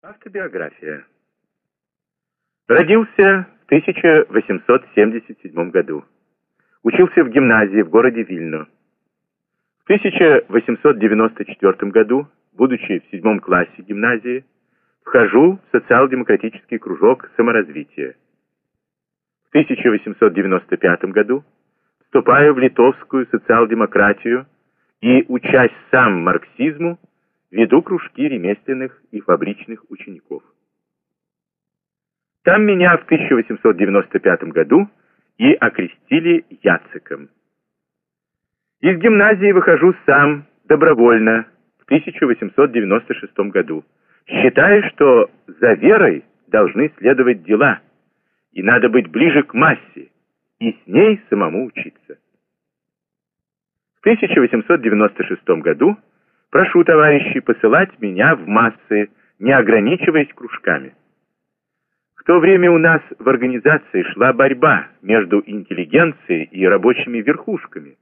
Автобиография. Родился в 1877 году. Учился в гимназии в городе Вильно. В 1894 году, будучи в седьмом классе гимназии, вхожу в социал-демократический кружок саморазвития. В 1895 году вступаю в литовскую социал-демократию и, учась сам марксизму, веду кружки ремесленных и фабричных учеников. Там меня в 1895 году и окрестили Яциком. Из гимназии выхожу сам, добровольно, в 1896 году, считая, что за верой должны следовать дела, и надо быть ближе к массе, и с ней самому учиться. В 1896 году прошу товарищей посылать меня в массы, не ограничиваясь кружками. В то время у нас в организации шла борьба между интеллигенцией и рабочими верхушками,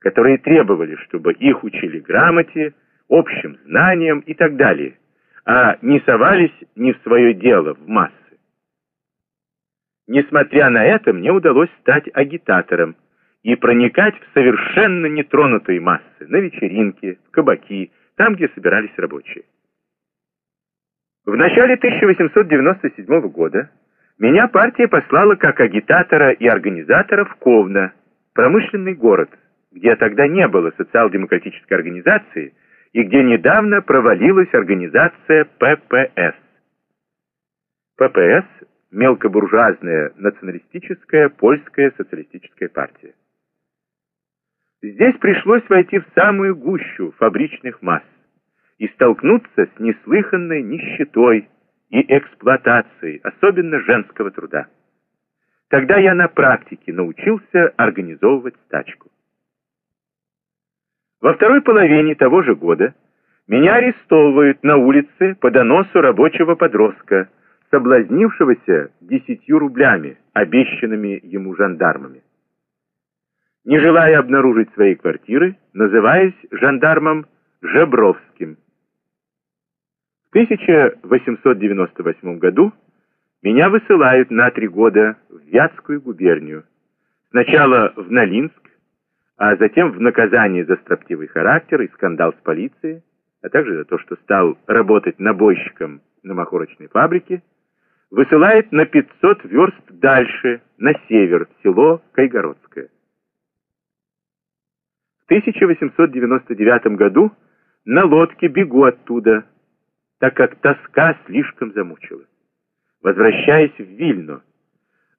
которые требовали, чтобы их учили грамоте, общим знаниям и так далее, а не совались не в свое дело, в массы. Несмотря на это, мне удалось стать агитатором и проникать в совершенно нетронутые массы, на вечеринки, в кабаки, там, где собирались рабочие. В начале 1897 года меня партия послала как агитатора и организатора в Ковно, промышленный город, где тогда не было социал-демократической организации и где недавно провалилась организация ППС. ППС – мелкобуржуазная националистическая польская социалистическая партия. Здесь пришлось войти в самую гущу фабричных масс и столкнуться с неслыханной нищетой и эксплуатацией, особенно женского труда. Тогда я на практике научился организовывать стачку. Во второй половине того же года меня арестовывают на улице по доносу рабочего подростка, соблазнившегося десятью рублями, обещанными ему жандармами. Не желая обнаружить своей квартиры, называясь жандармом Жебровским. В 1898 году меня высылают на три года в Вятскую губернию. Сначала в Налинск, а затем в наказание за строптивый характер и скандал с полицией, а также за то, что стал работать набойщиком на махорочной фабрике, высылает на 500 верст дальше, на север, в село Кайгородское. В 1899 году на лодке бегу оттуда, так как тоска слишком замучила. Возвращаясь в Вильно,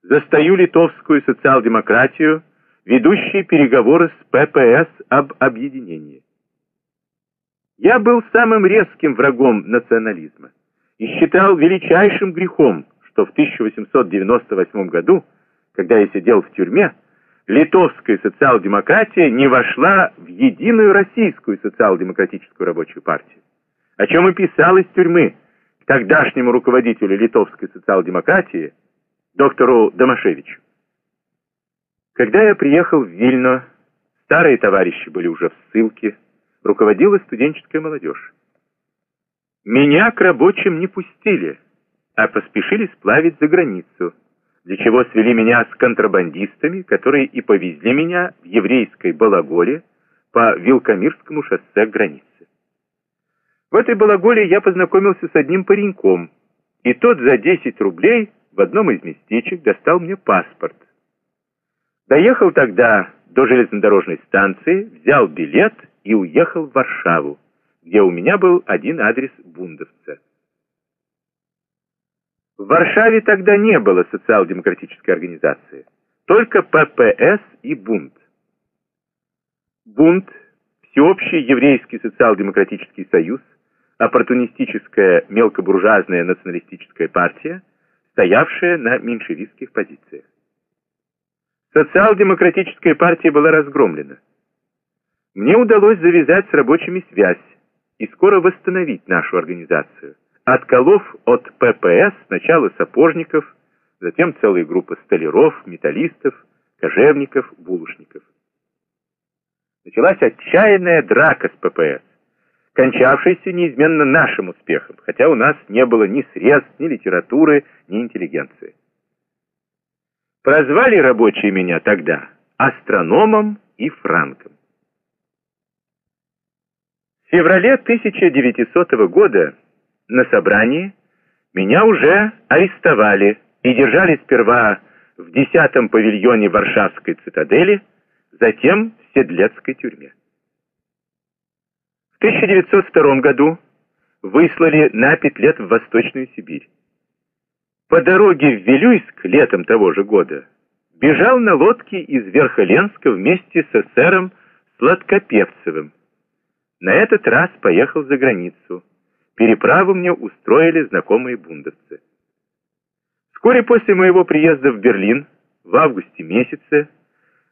застаю литовскую социал-демократию, ведущие переговоры с ППС об объединении. Я был самым резким врагом национализма и считал величайшим грехом, что в 1898 году, когда я сидел в тюрьме, литовская социал-демократия не вошла в единую российскую социал-демократическую рабочую партию о чем и писал из тюрьмы тогдашнему руководителю литовской социал-демократии, доктору Домашевичу. Когда я приехал в Вильно, старые товарищи были уже в ссылке, руководила студенческая молодежь. Меня к рабочим не пустили, а поспешили сплавить за границу, для чего свели меня с контрабандистами, которые и повезли меня в еврейской Балаголе по Вилкамирскому шоссе к границе. В этой балаголе я познакомился с одним пареньком, и тот за 10 рублей в одном из местечек достал мне паспорт. Доехал тогда до железнодорожной станции, взял билет и уехал в Варшаву, где у меня был один адрес бундовца. В Варшаве тогда не было социал-демократической организации, только ППС и Бунт. Бунт, Всеобщий еврейский социал-демократический союз, оппортунистическая мелкобуржуазная националистическая партия, стоявшая на меньшевистских позициях. Социал-демократическая партия была разгромлена. Мне удалось завязать с рабочими связь и скоро восстановить нашу организацию, отколов от ППС сначала сапожников, затем целая группа столяров, металлистов, кожевников, булочников. Началась отчаянная драка с ППС кончавшийся неизменно нашим успехом, хотя у нас не было ни средств, ни литературы, ни интеллигенции. Прозвали рабочие меня тогда астрономом и франком. В феврале 1900 года на собрании меня уже арестовали и держали сперва в 10-м павильоне Варшавской цитадели, затем в Седлецкой тюрьме. В 1902 году выслали на пять лет в Восточную Сибирь. По дороге в Вилюйск летом того же года бежал на лодке из Верхоленска вместе с эсером Сладкопевцевым. На этот раз поехал за границу. Переправу мне устроили знакомые бундовцы. Вскоре после моего приезда в Берлин, в августе месяце,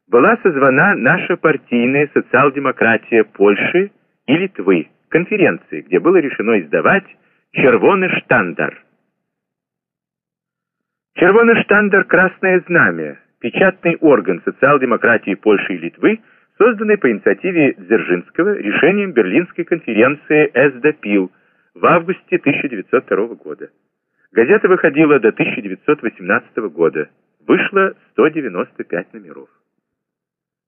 была созвана наша партийная социал-демократия Польши и Литвы, конференции, где было решено издавать «Червоный штандар». «Червоный штандар» — «Красное знамя», печатный орган социал-демократии Польши и Литвы, созданный по инициативе Дзержинского решением Берлинской конференции СДПИЛ в августе 1902 года. Газета выходила до 1918 года. Вышло 195 номеров.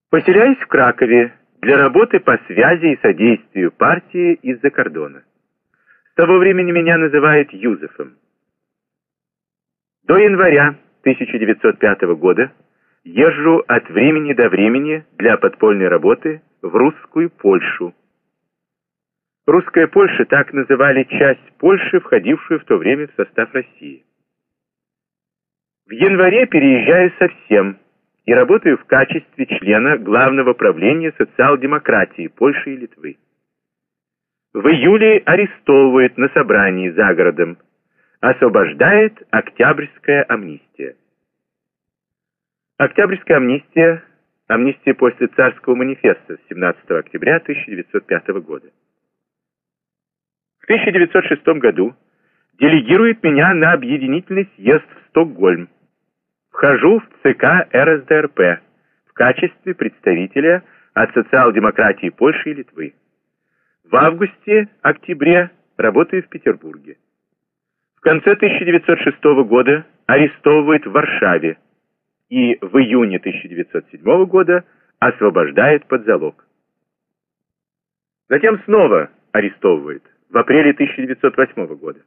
Поселяюсь в Кракове для работы по связи и содействию партии из-за кордона. С того времени меня называют Юзефом. До января 1905 года езжу от времени до времени для подпольной работы в русскую Польшу. Русская Польша так называли часть Польши, входившую в то время в состав России. В январе переезжаю совсем и работаю в качестве члена Главного правления социал-демократии Польши и Литвы. В июле арестовывают на собрании за городом, освобождает Октябрьская амнистия. Октябрьская амнистия – амнистия после царского манифеста 17 октября 1905 года. В 1906 году делегирует меня на объединительный съезд в Стокгольм. Вхожу в ЦК РСДРП в качестве представителя от социал-демократии Польши и Литвы. В августе-октябре работаю в Петербурге. В конце 1906 года арестовывает в Варшаве, и в июне 1907 года освобождает под залог. Затем снова арестовывает в апреле 1908 года.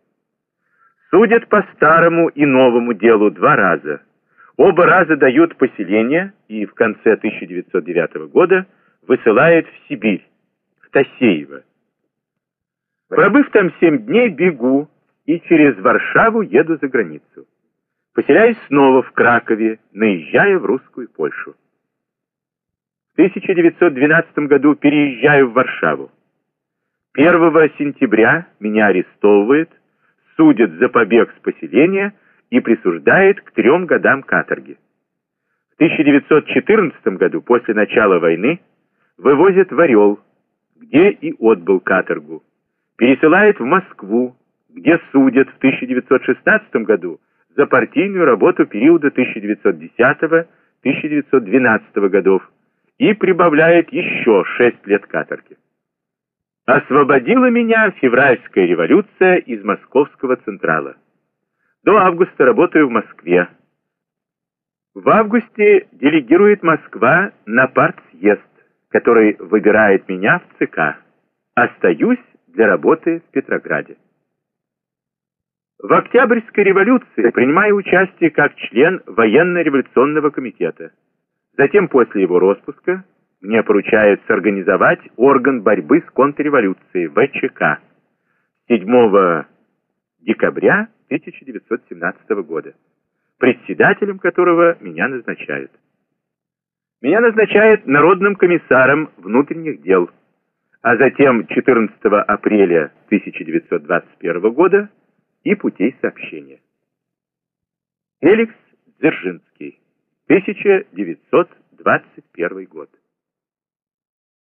Судят по старому и новому делу два раза. Оба раза дают поселение и в конце 1909 года высылают в Сибирь, в Тасеево. Пробыв там семь дней, бегу и через Варшаву еду за границу. Поселяюсь снова в Кракове, наезжая в русскую Польшу. В 1912 году переезжаю в Варшаву. 1 сентября меня арестовывают, судят за побег с поселения и присуждает к трем годам каторги. В 1914 году, после начала войны, вывозят в Орел, где и отбыл каторгу, пересылает в Москву, где судят в 1916 году за партийную работу периода 1910-1912 годов и прибавляет еще 6 лет каторги. Освободила меня февральская революция из московского централа. До августа работаю в Москве. В августе делегирует Москва на партсъезд, который выбирает меня в ЦК. Остаюсь для работы в Петрограде. В Октябрьской революции принимаю участие как член военно-революционного комитета. Затем, после его распуска, мне поручается организовать орган борьбы с контрреволюцией ВЧК 7 декабря 1917 года, председателем которого меня назначают. Меня назначают народным комиссаром внутренних дел, а затем 14 апреля 1921 года и путей сообщения. Феликс Дзержинский, 1921 год.